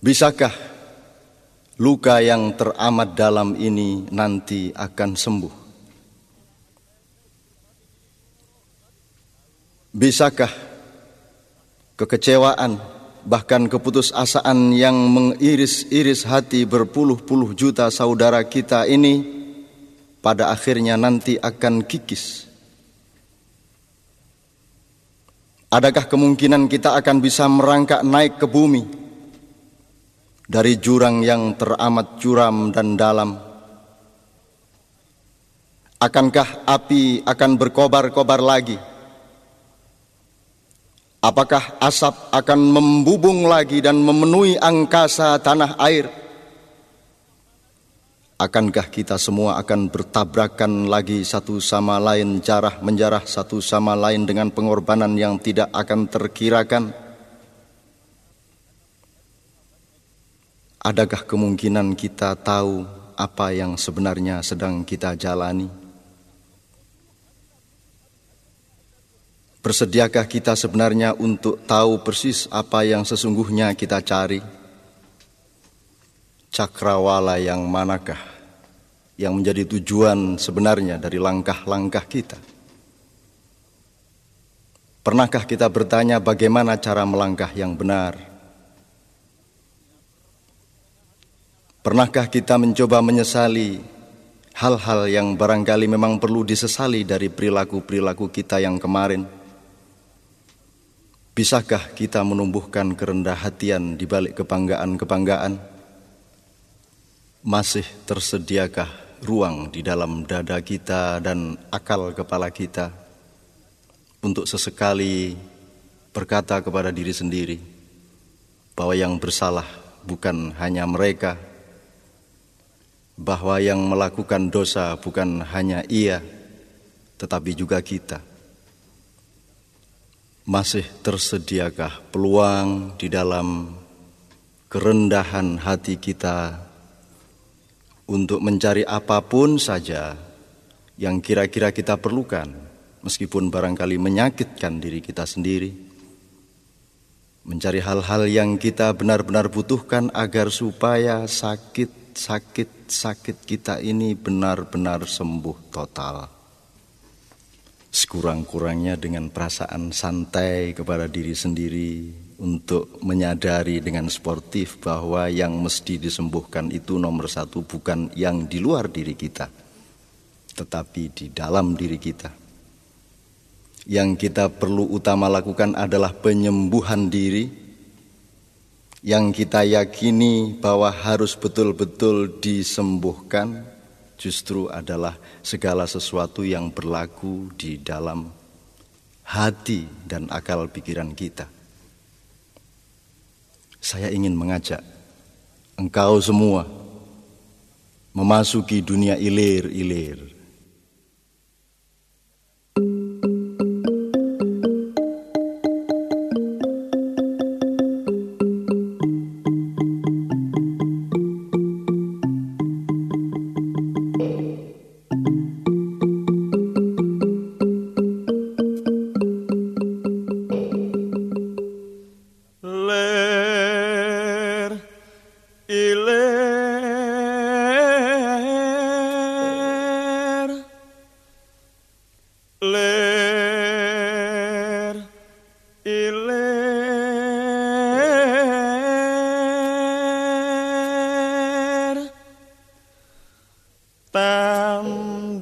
Bisakah luka yang teramat dalam ini nanti akan sembuh? Bisakah kekecewaan bahkan keputusasaan yang mengiris-iris hati berpuluh-puluh juta saudara kita ini pada akhirnya nanti akan kikis? Adakah kemungkinan kita akan bisa merangkak naik ke bumi dari jurang yang teramat curam dan dalam? Akankah api akan berkobar-kobar lagi? Apakah asap akan membubung lagi dan memenuhi angkasa tanah air? Akankah kita semua akan bertabrakan lagi satu sama lain jarah menjarah satu sama lain dengan pengorbanan yang tidak akan terkirakan? Adakah kemungkinan kita tahu apa yang sebenarnya sedang kita jalani? Bersediakah kita sebenarnya untuk tahu persis apa yang sesungguhnya kita cari? Cakrawala yang manakah yang menjadi tujuan sebenarnya dari langkah-langkah kita? Pernahkah kita bertanya bagaimana cara melangkah yang benar? Pernahkah kita mencoba menyesali hal-hal yang barangkali memang perlu disesali dari perilaku-perilaku kita yang kemarin? Bisakah kita menumbuhkan kerendah hatian di balik kebanggaan-kebanggaan? Masih tersediakah ruang di dalam dada kita dan akal kepala kita untuk sesekali berkata kepada diri sendiri bahwa yang bersalah bukan hanya mereka, bahwa yang melakukan dosa bukan hanya ia, tetapi juga kita. Masih tersediakah peluang di dalam kerendahan hati kita untuk mencari apa pun saja yang kira-kira kita perlukan, meskipun barangkali menyakitkan diri kita sendiri, mencari hal-hal yang kita benar-benar butuhkan agar supaya sakit-sakit-sakit kita ini benar-benar sembuh total. Sekurang-kurangnya dengan perasaan santai kepada diri sendiri untuk menyadari dengan sportif bahwa yang mesti disembuhkan itu nomor satu bukan yang di luar diri kita tetapi di dalam diri kita. Yang kita perlu utama lakukan adalah penyembuhan diri yang kita yakini bahwa harus betul-betul disembuhkan justru adalah segala sesuatu yang berlaku di dalam hati dan akal pikiran kita. Saya ingin mengajak engkau semua memasuki dunia ilir-ilir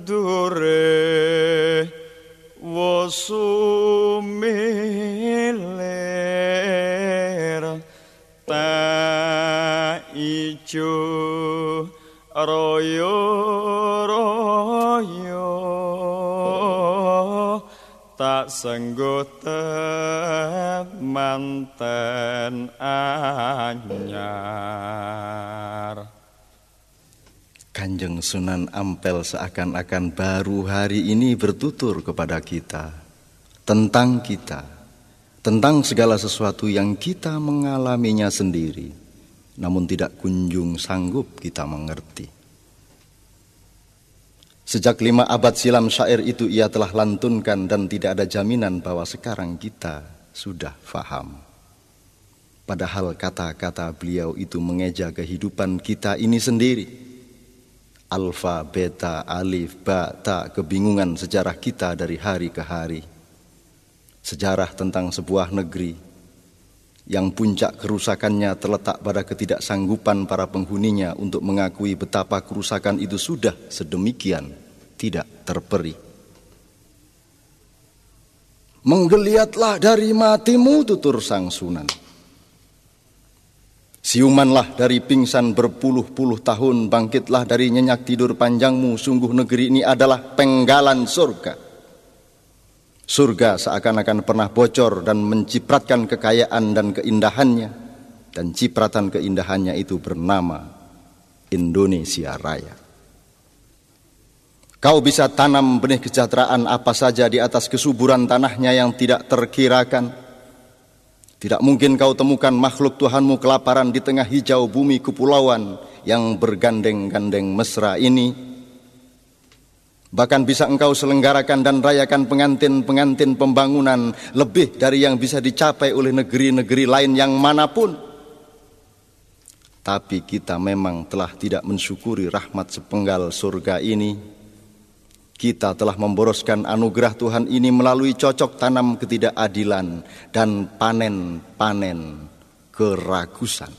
dure wosumiler ta ijo royo royo. Tak senggot manten anyar. Sunan Ampel seakan-akan baru hari ini bertutur kepada kita tentang kita, tentang segala sesuatu yang kita mengalaminya sendiri, namun tidak kunjung sanggup kita mengerti. Sejak lima abad silam syair itu ia telah lantunkan dan tidak ada jaminan bahwa sekarang kita sudah faham. Padahal kata-kata beliau itu mengeja kehidupan kita ini sendiri. Alfa, beta, alif, ba, ta, kebingungan sejarah kita dari hari ke hari. Sejarah tentang sebuah negeri yang puncak kerusakannya terletak pada ketidaksanggupan para penghuninya untuk mengakui betapa kerusakan itu sudah sedemikian tidak terperi. Menggeliatlah dari matimu tutur sang sunan. Siumanlah dari pingsan berpuluh-puluh tahun, bangkitlah dari nyenyak tidur panjangmu, sungguh negeri ini adalah penggalan surga. Surga seakan-akan pernah bocor dan mencipratkan kekayaan dan keindahannya, dan cipratan keindahannya itu bernama Indonesia Raya. Kau bisa tanam benih kesejahteraan apa saja di atas kesuburan tanahnya yang tidak terkirakan, tidak mungkin kau temukan makhluk Tuhanmu kelaparan di tengah hijau bumi kepulauan yang bergandeng-gandeng mesra ini. Bahkan bisa engkau selenggarakan dan rayakan pengantin-pengantin pembangunan lebih dari yang bisa dicapai oleh negeri-negeri lain yang mana pun. Tapi kita memang telah tidak mensyukuri rahmat sepenggal surga ini kita telah memboroskan anugerah Tuhan ini melalui cocok tanam ketidakadilan dan panen-panen keragusan.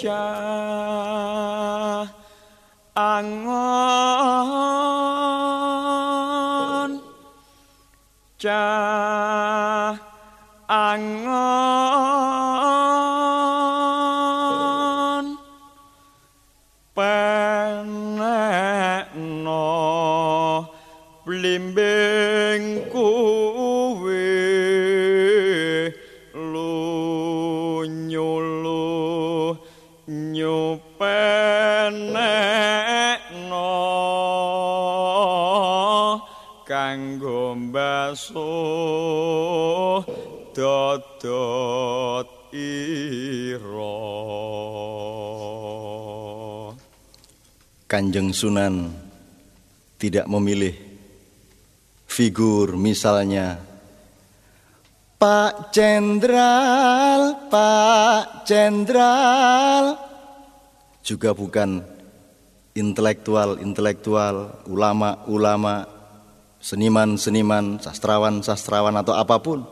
Cah angon Cah angon Kanjeng Sunan tidak memilih figur misalnya Pak Jenderal, Pak Jenderal juga bukan intelektual-intelektual, ulama-ulama, seniman-seniman, sastrawan-sastrawan atau apa pun,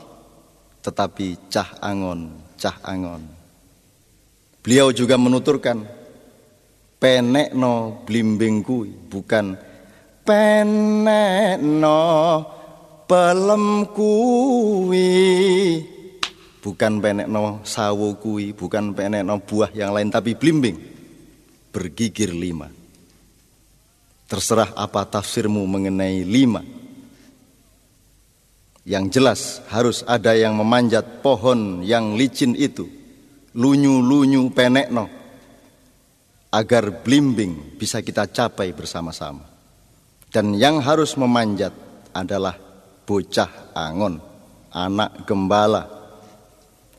tetapi cah angon, cah angon. Beliau juga menuturkan, penekno blimbing kui, bukan. Penekno pelem kuwi bukan penekno sawo kuwi bukan penekno buah yang lain tapi blimbing. Bergigir lima. Terserah apa tafsirmu mengenai lima. Yang jelas harus ada yang memanjat pohon yang licin itu. Lunyu-lunyu penekno agar blimbing bisa kita capai bersama-sama dan yang harus memanjat adalah bocah angon, anak gembala.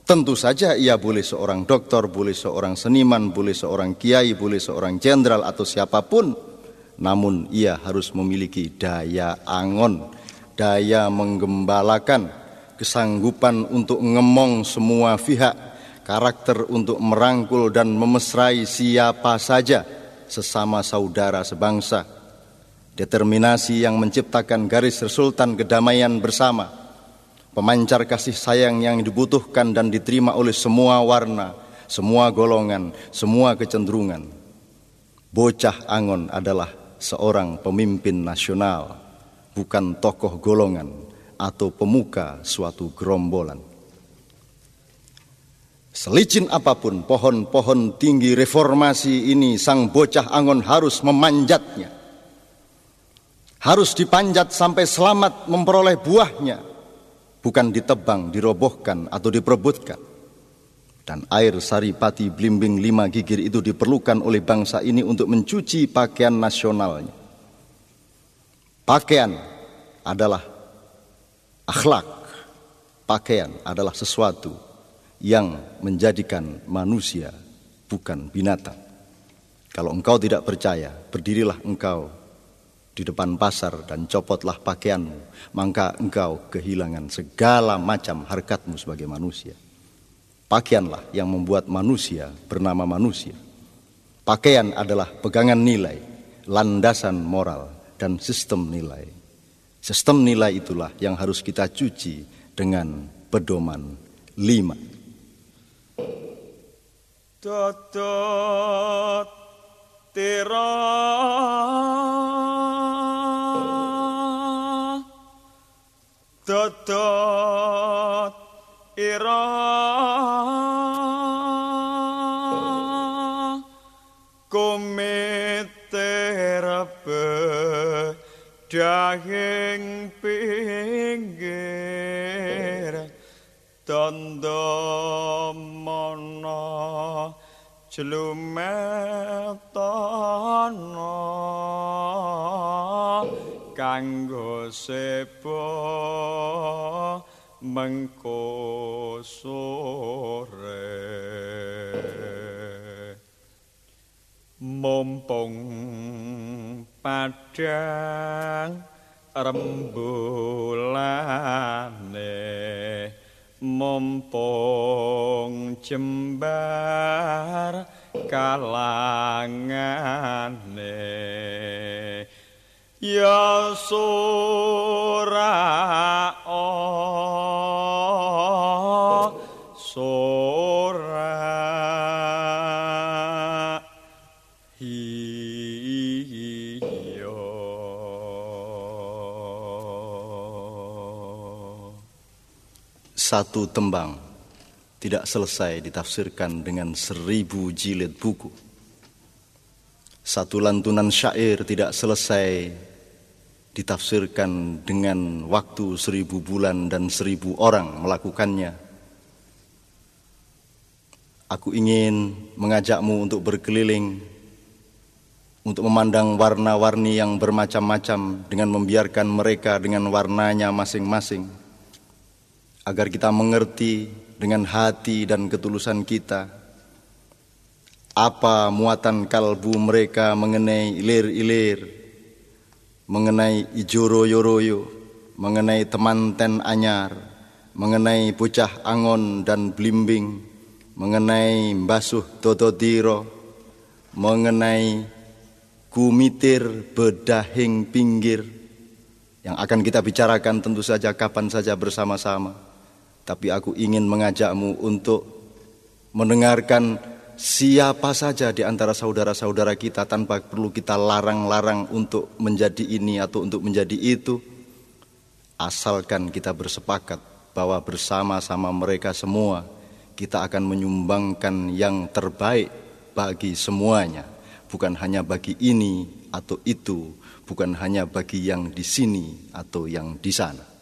Tentu saja ia boleh seorang dokter, boleh seorang seniman, boleh seorang kiai, boleh seorang jenderal atau siapa pun. Namun ia harus memiliki daya angon, daya menggembalakan, kesanggupan untuk ngemong semua pihak, karakter untuk merangkul dan memesrai siapa saja sesama saudara sebangsa determinasi yang menciptakan garis resultan kedamaian bersama, pemancar kasih sayang yang dibutuhkan dan diterima oleh semua warna, semua golongan, semua kecenderungan. Bocah Angon adalah seorang pemimpin nasional, bukan tokoh golongan atau pemuka suatu gerombolan. Selicin apa pun pohon-pohon tinggi reformasi ini, sang bocah Angon harus memanjatnya harus dipanjat sampai selamat memperoleh buahnya, bukan ditebang, dirobohkan atau diperebutkan. Dan air saripati blimbing lima gigir itu diperlukan oleh bangsa ini untuk mencuci pakaian nasionalnya. Pakaian adalah akhlak, pakaian adalah sesuatu yang menjadikan manusia bukan binatang. Kalau engkau tidak percaya, berdirilah engkau di depan pasar dan copotlah pakaianmu, maka engkau kehilangan segala macam harkatmu sebagai manusia. Pakaianlah yang membuat manusia bernama manusia. Pakaian adalah pegangan nilai, landasan moral, dan sistem nilai. Sistem nilai itulah yang harus kita cuci dengan pedoman lima. Dodot tira jlumetana kanggo sepo mengko sore mumpung padang rembulane mumpung jembar kalangane. Ya sura sura hi satu tembang tidak selesai ditafsirkan dengan seribu jilid buku. Satu lantunan syair tidak selesai ditafsirkan dengan waktu seribu bulan dan seribu orang melakukannya. Aku ingin mengajakmu untuk berkeliling, untuk memandang warna-warni yang bermacam-macam dengan membiarkan mereka dengan warnanya masing-masing agar kita mengerti dengan hati dan ketulusan kita apa muatan kalbu mereka mengenai ilir-ilir, mengenai ijoro yoroyo, mengenai temanten anyar, mengenai bocah angon dan blimbing, mengenai basuh tototiro, mengenai kumitir bedahing pinggir yang akan kita bicarakan tentu saja kapan saja bersama-sama tapi aku ingin mengajakmu untuk mendengarkan siapa saja di antara saudara-saudara kita tanpa perlu kita larang-larang untuk menjadi ini atau untuk menjadi itu. Asalkan kita bersepakat bahwa bersama-sama mereka semua kita akan menyumbangkan yang terbaik bagi semuanya, bukan hanya bagi ini atau itu, bukan hanya bagi yang di sini atau yang di sana.